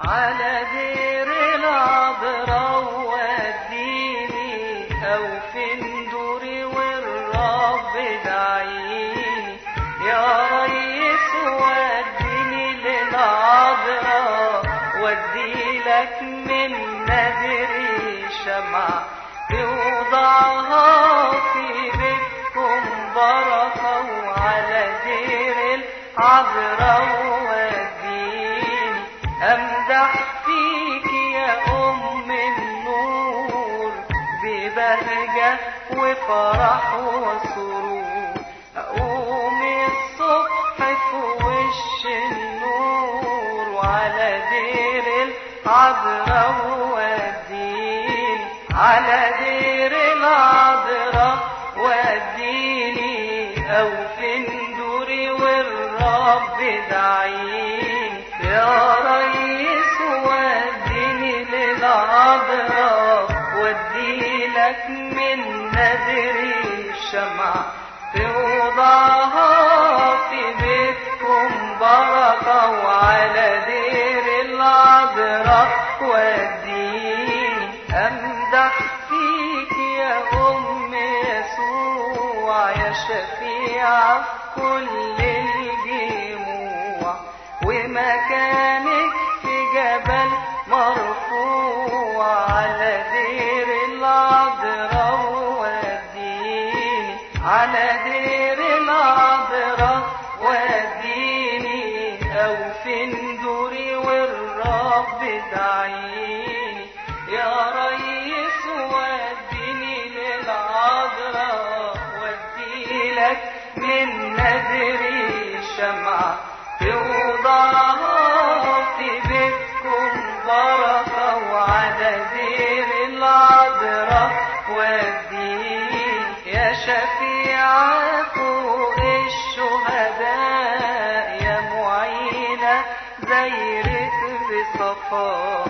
على دير العذراء وديني أو في ندوري والرب دعيني. يا ريس وديني للعذراء ودي لك من نذري شمع. توضعها في بيتكم بركة وعلى دير العذراء ببهجة وفرح وسرور أقوم الصبح في وش النور وعلى دير العذراء وديني على دير العذراء وديني أو في ندوري والرب دعيني يا ريس وديني للعذراء لك من نذري الشمع توضعها في بيتكم بركة وعلى دير العذراء وديني أمدح فيك يا أم يسوع يا شفيع كل الجموع ومكانك دعيني يا ريس وديني للعذراء ودي لك من نذري شمعة توضعها في بيتكم بركة وعلى دير العذراء. وديني يا شفيعة فوق الشهداء يا معينة دايرة بصفاء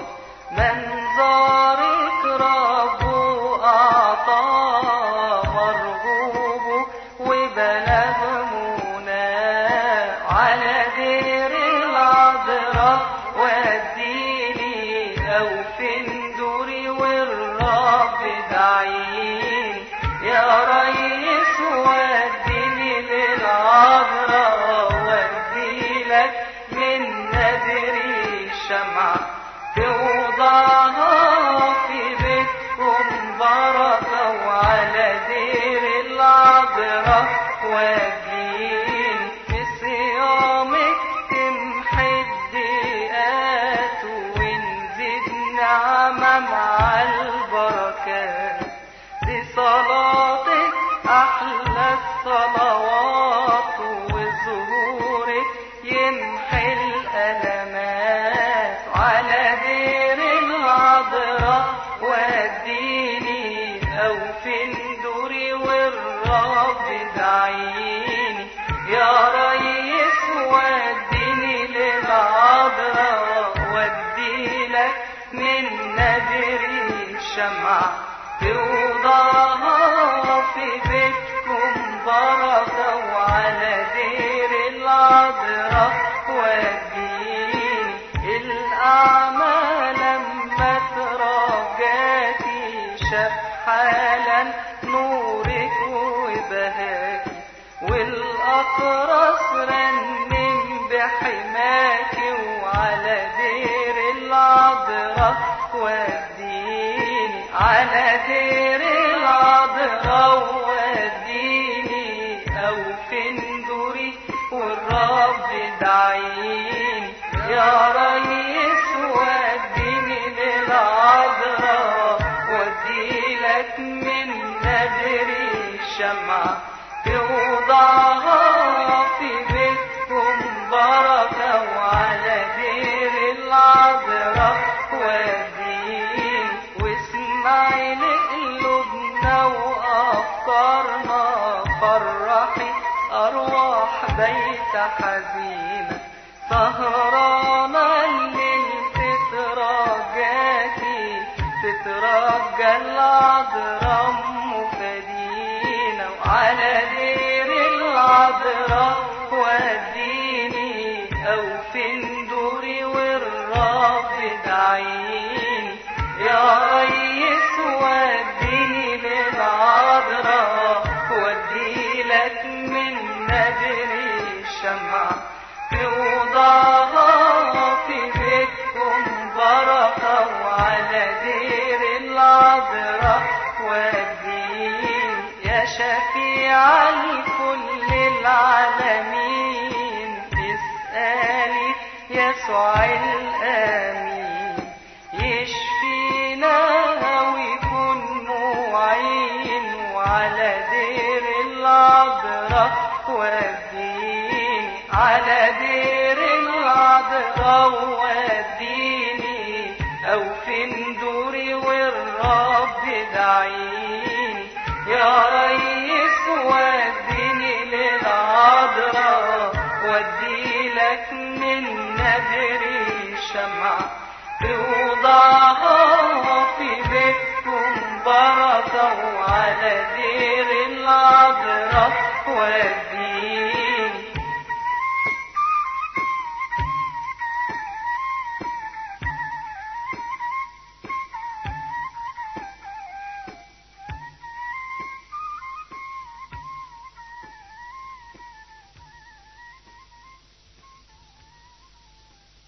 منظرك ربه أعطى مرغوب وبلغ منى على دير العذراء وديني أو في ندوري والرب دعيني يا ريس الصلوات وظهورك يمحي الألمات شمع توضعها في بيتكم بركة وعلى دير العذراء وديني الأعمال لما تراجعتي شاف حالا نورك وبهاكي والأقرص رنم بحماكي شمع توضعها في بيتكم بركة وعلى دير العذراء ودين واسمعي لقلوبنا وأفكارنا فرحي أرواح بيت حزينة سهرانة الليل تترجى العذراء مفدينا يسوع الآمين. يشفينا وعلى دير العذراء والدين. على دير العذراء والدين. أو في ندوري والرب دعيني يا ريس وديني للعذراء ودي لك من نذري شمعة توضعها في بيتكم بركة وعلى دير العذراء. ودي